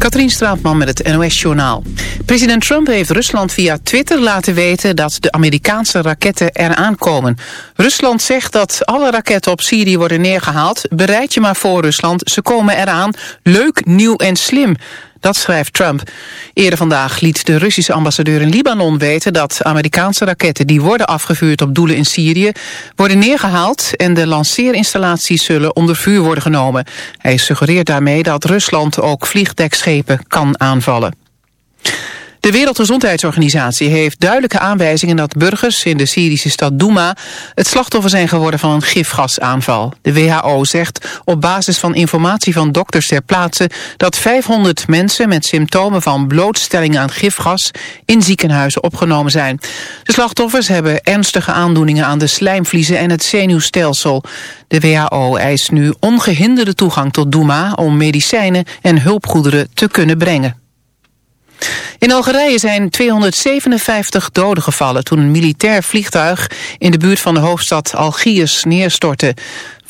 Katrien Straatman met het NOS-journaal. President Trump heeft Rusland via Twitter laten weten dat de Amerikaanse raketten eraan komen. Rusland zegt dat alle raketten op Syrië worden neergehaald. Bereid je maar voor Rusland, ze komen eraan. Leuk, nieuw en slim. Dat schrijft Trump. Eerder vandaag liet de Russische ambassadeur in Libanon weten dat Amerikaanse raketten die worden afgevuurd op doelen in Syrië worden neergehaald en de lanceerinstallaties zullen onder vuur worden genomen. Hij suggereert daarmee dat Rusland ook vliegdekschepen kan aanvallen. De Wereldgezondheidsorganisatie heeft duidelijke aanwijzingen dat burgers in de Syrische stad Douma het slachtoffer zijn geworden van een gifgasaanval. De WHO zegt op basis van informatie van dokters ter plaatse dat 500 mensen met symptomen van blootstelling aan gifgas in ziekenhuizen opgenomen zijn. De slachtoffers hebben ernstige aandoeningen aan de slijmvliezen en het zenuwstelsel. De WHO eist nu ongehinderde toegang tot Douma om medicijnen en hulpgoederen te kunnen brengen. In Algerije zijn 257 doden gevallen toen een militair vliegtuig in de buurt van de hoofdstad Algiers neerstortte.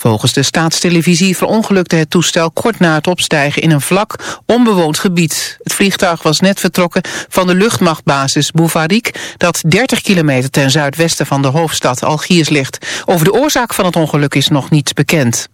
Volgens de staatstelevisie verongelukte het toestel kort na het opstijgen in een vlak, onbewoond gebied. Het vliegtuig was net vertrokken van de luchtmachtbasis Boufarik, dat 30 kilometer ten zuidwesten van de hoofdstad Algiers ligt. Over de oorzaak van het ongeluk is nog niets bekend.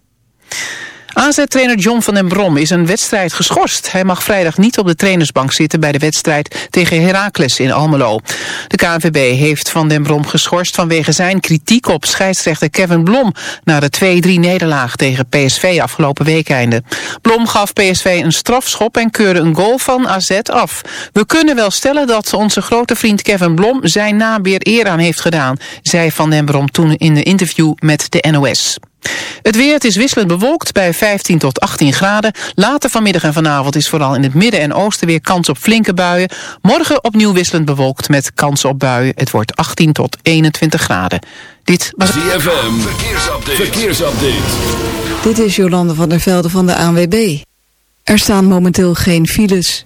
AZ-trainer John van den Brom is een wedstrijd geschorst. Hij mag vrijdag niet op de trainersbank zitten bij de wedstrijd tegen Heracles in Almelo. De KNVB heeft van den Brom geschorst vanwege zijn kritiek op scheidsrechter Kevin Blom na de 2-3 nederlaag tegen PSV afgelopen weekeinde. Blom gaf PSV een strafschop en keurde een goal van AZ af. We kunnen wel stellen dat onze grote vriend Kevin Blom zijn naam weer eer aan heeft gedaan, zei Van den Brom toen in een interview met de NOS. Het weer, het is wisselend bewolkt bij 15 tot 18 graden. Later vanmiddag en vanavond is vooral in het midden en oosten weer kans op flinke buien. Morgen opnieuw wisselend bewolkt met kans op buien. Het wordt 18 tot 21 graden. Dit was... ZFM, verkeersupdate. verkeersupdate. Dit is Jolande van der Velde van de ANWB. Er staan momenteel geen files.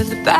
Of the Bowery,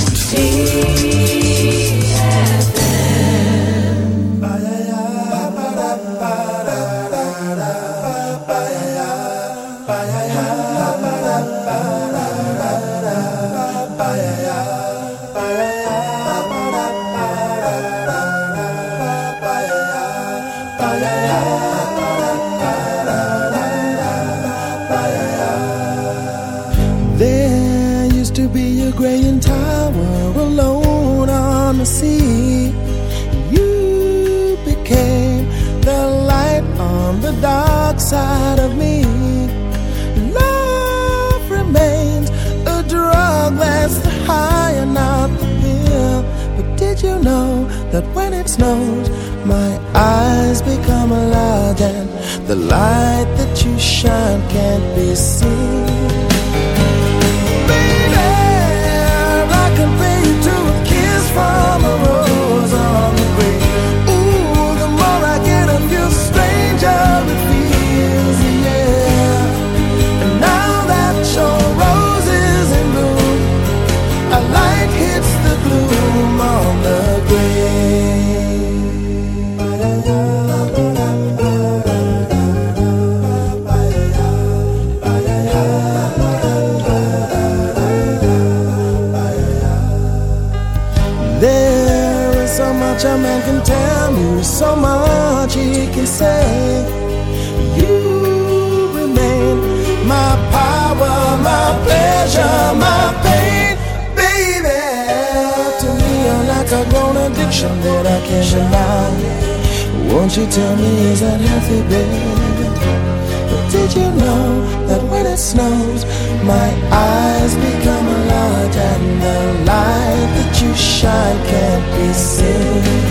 Did you know that when it snows, my eyes become a and the light that you shine can't be seen?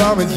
coming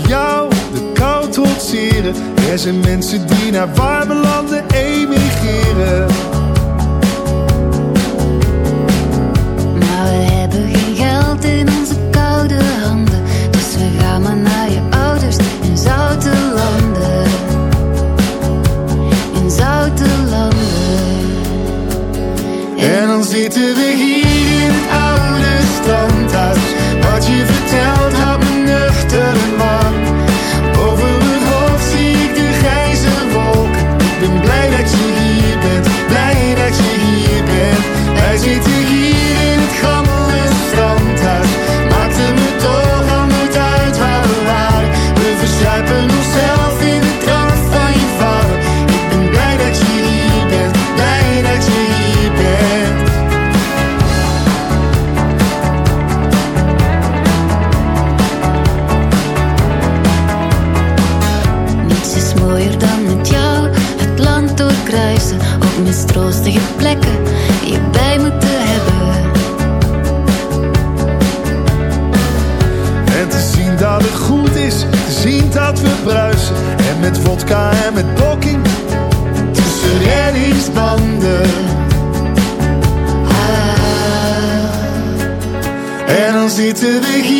to the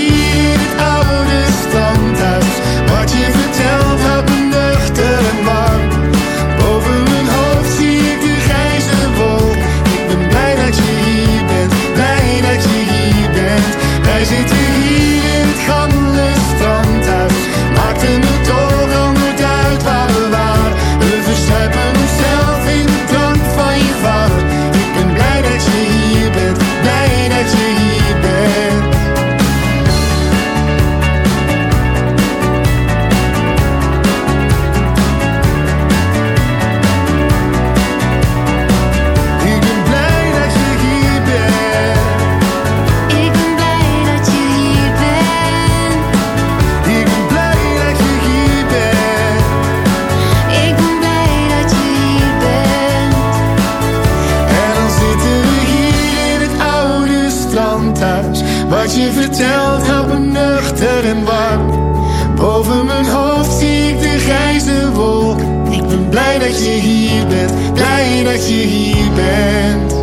hier bent.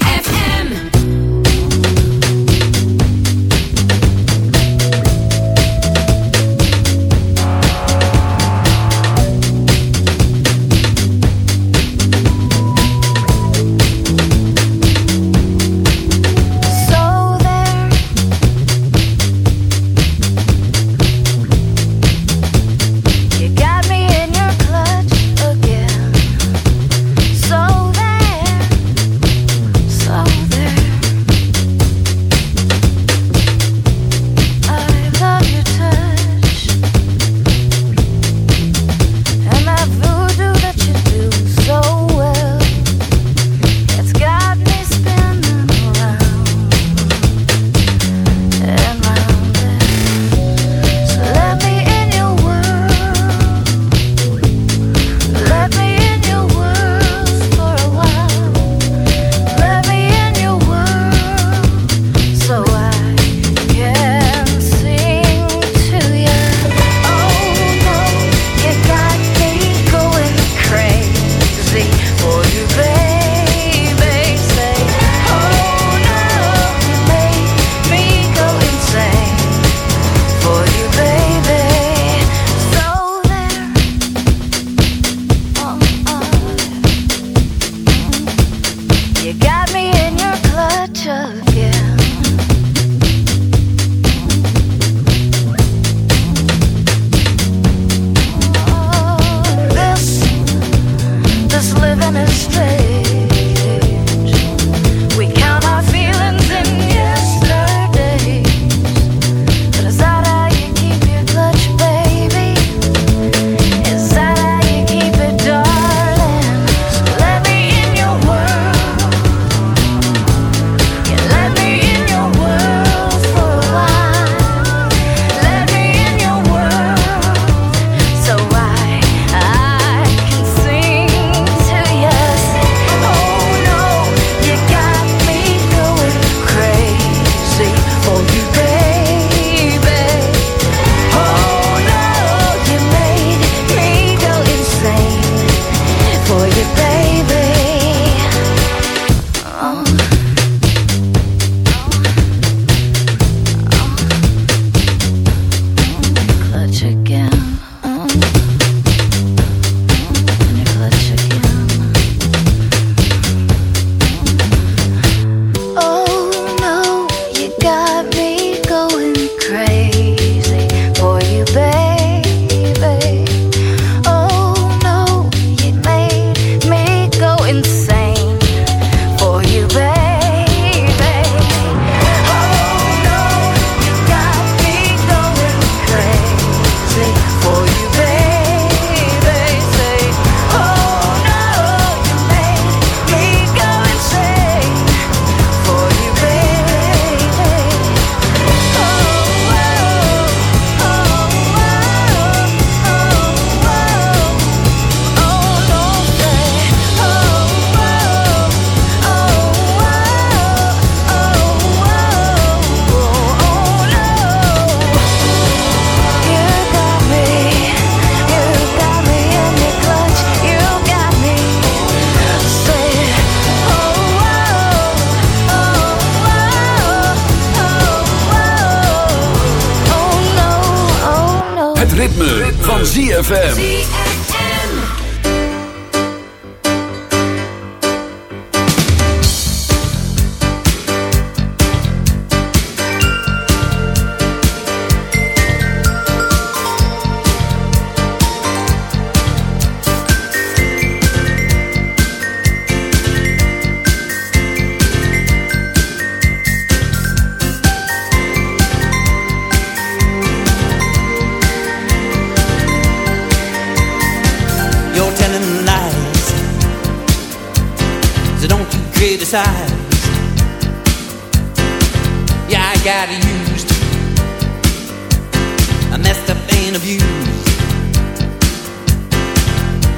up and abused.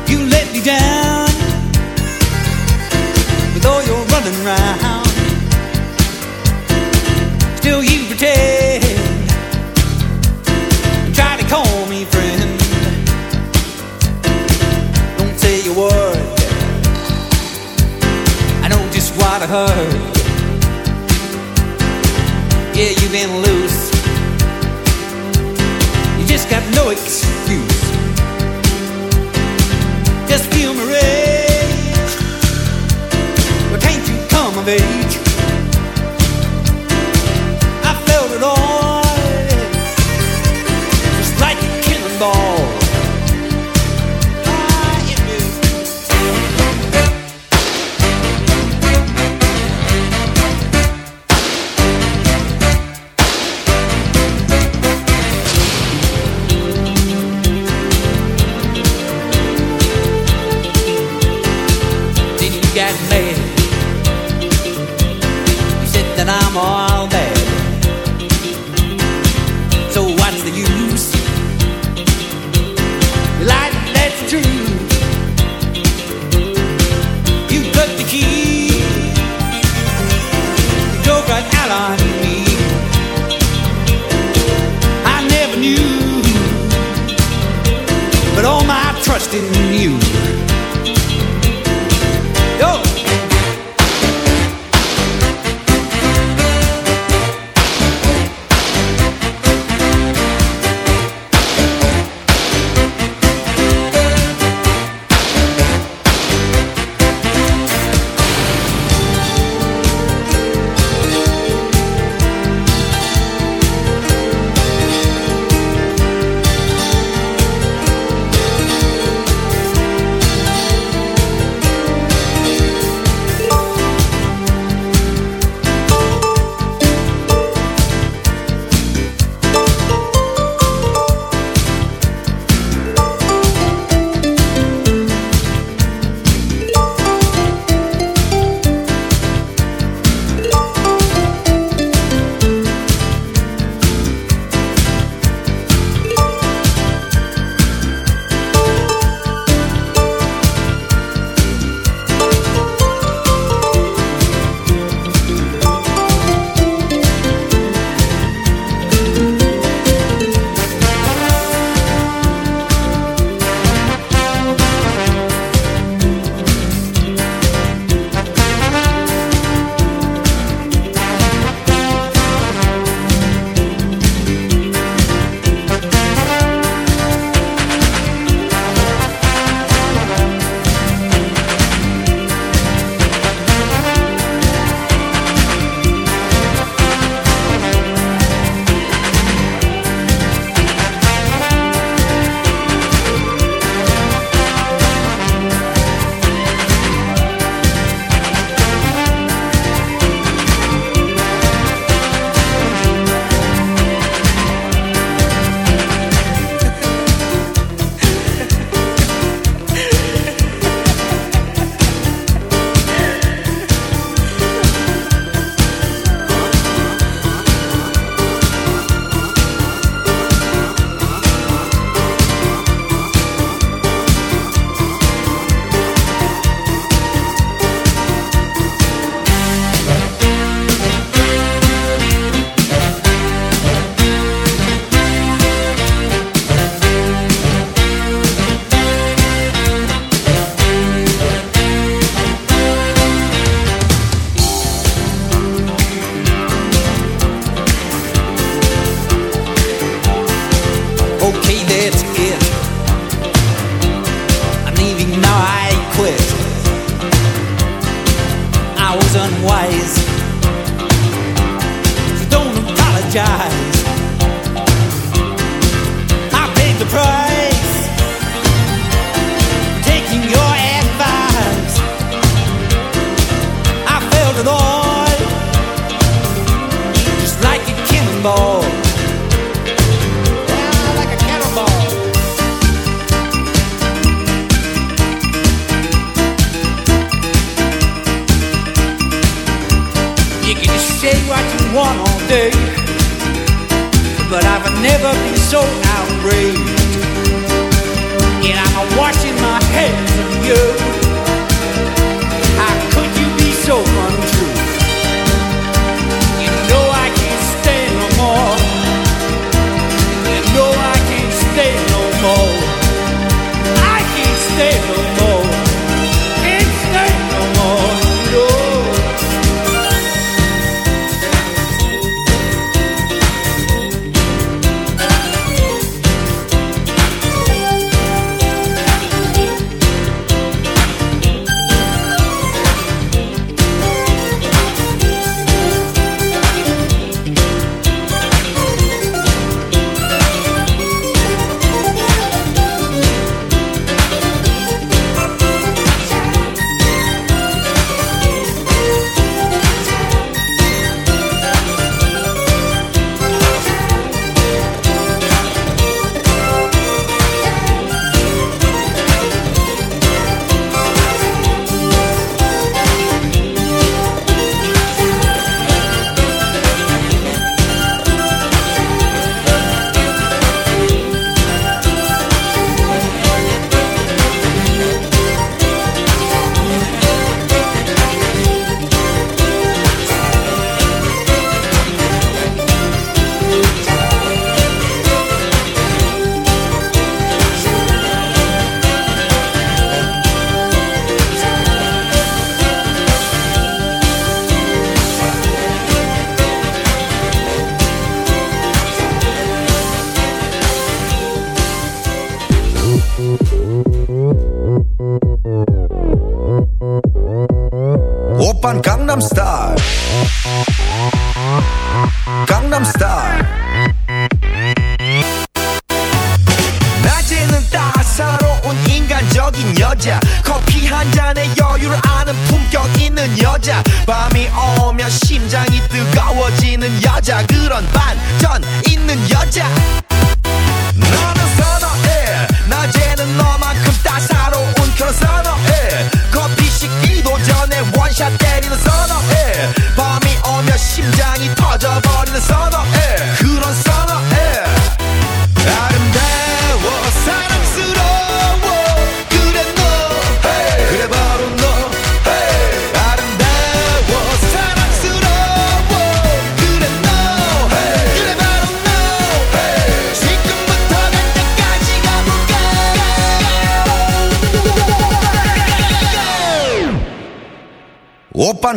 You let me down with all your running around.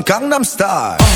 Gangnam Style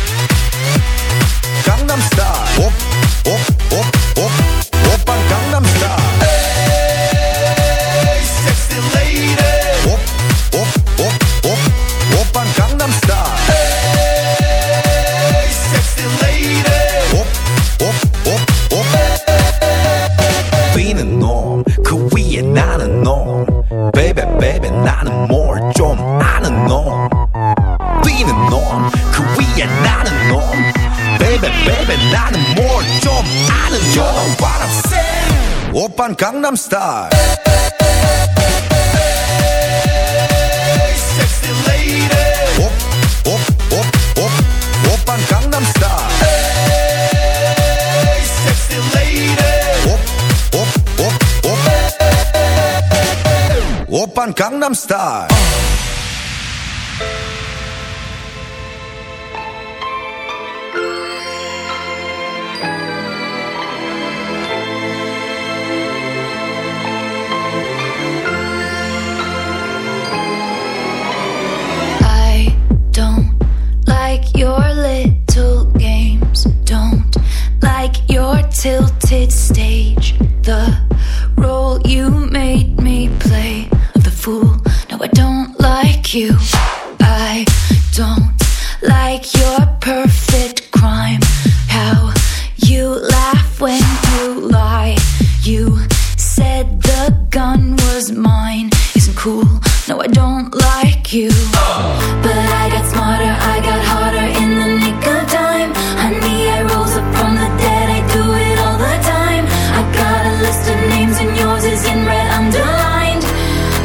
Gangnam Style. Hey, sexy lady. Op, op, op, op, op Gangnam Style. Hey, sexy lady. Op, op, op, op. Op Gangnam Style.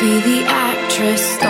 Be the actress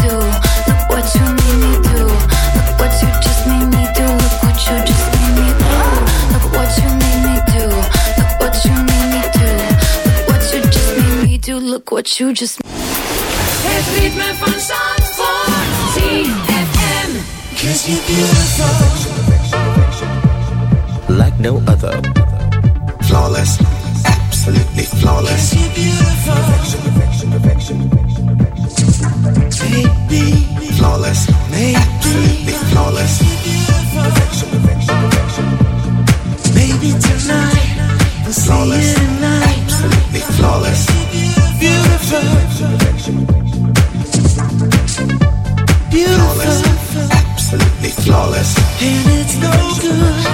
What you just Het ritme van Zandvoort. ZFM. Cause you're beautiful, like no other flawless absolutely flawless you're beautiful, baby, flawless absolutely flawless Maybe tonight we'll see Absolutely flawless. And it's no good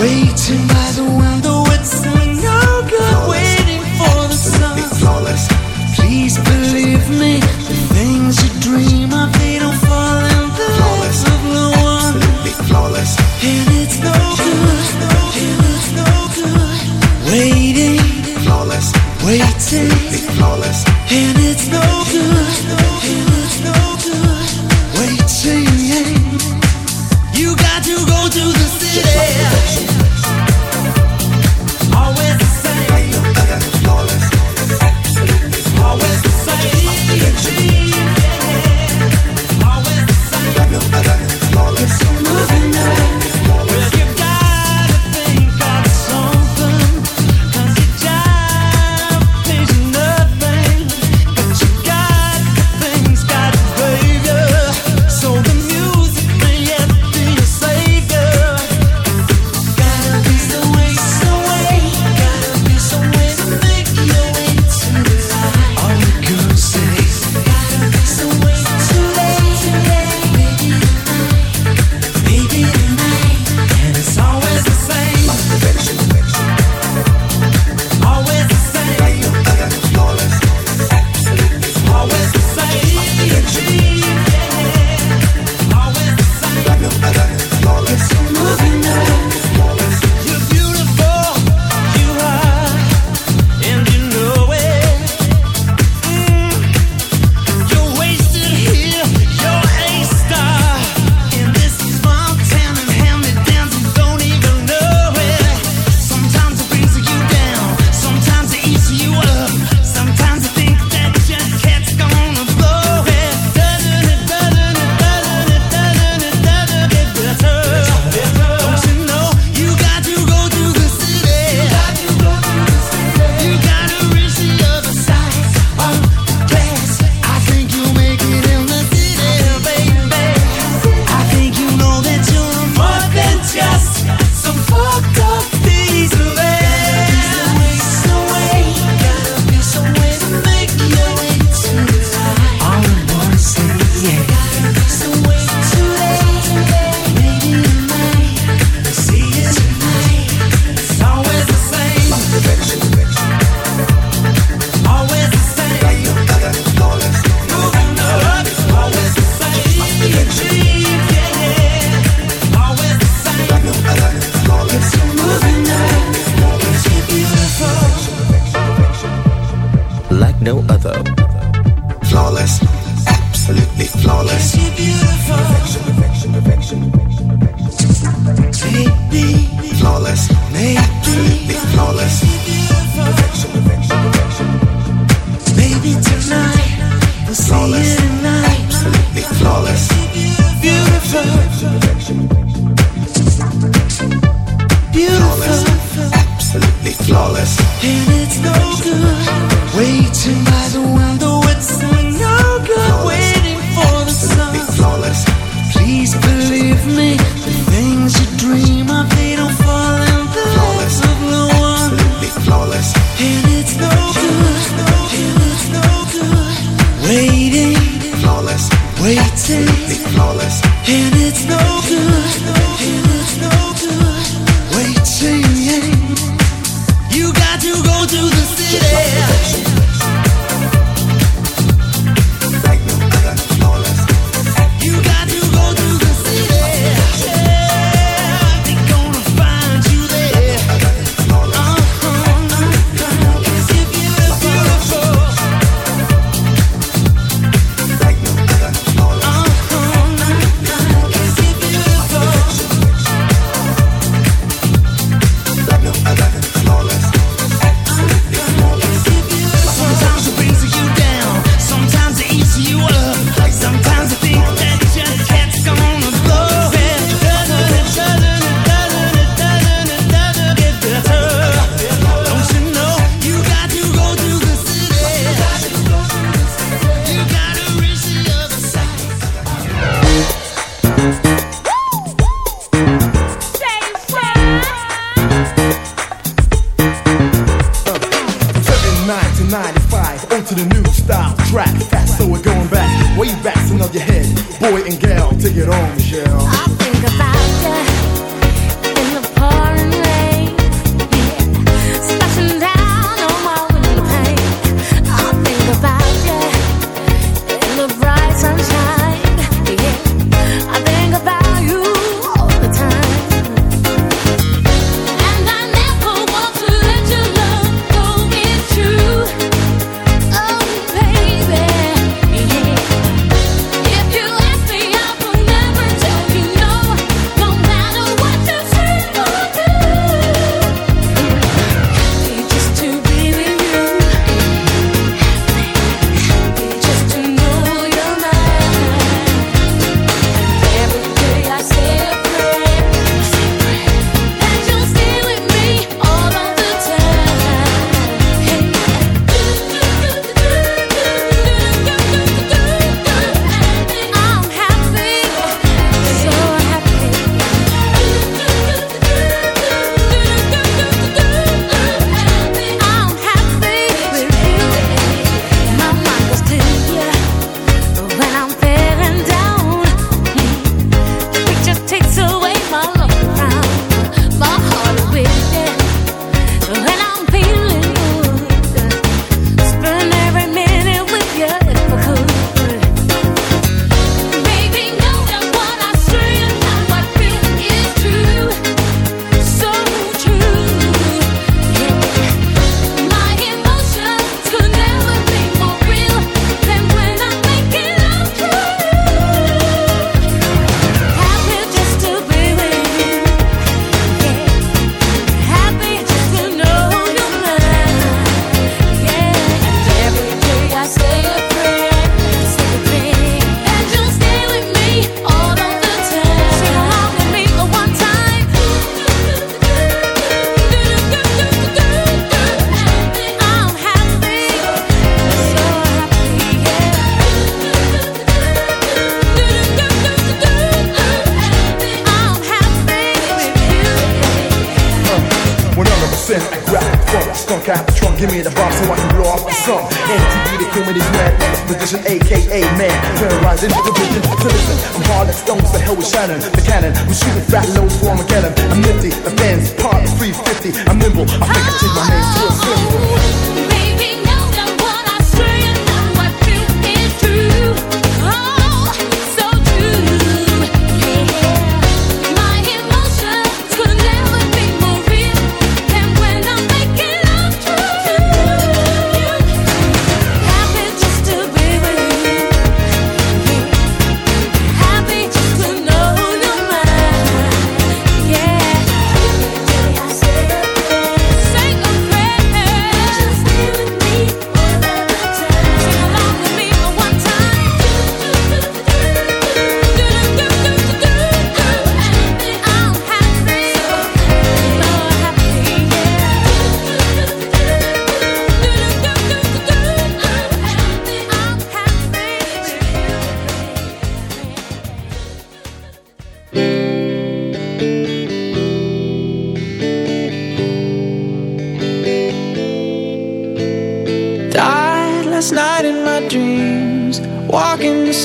Waiting by the window It's no good waiting for the sun flawless. Absolutely it's Beautiful, beautiful.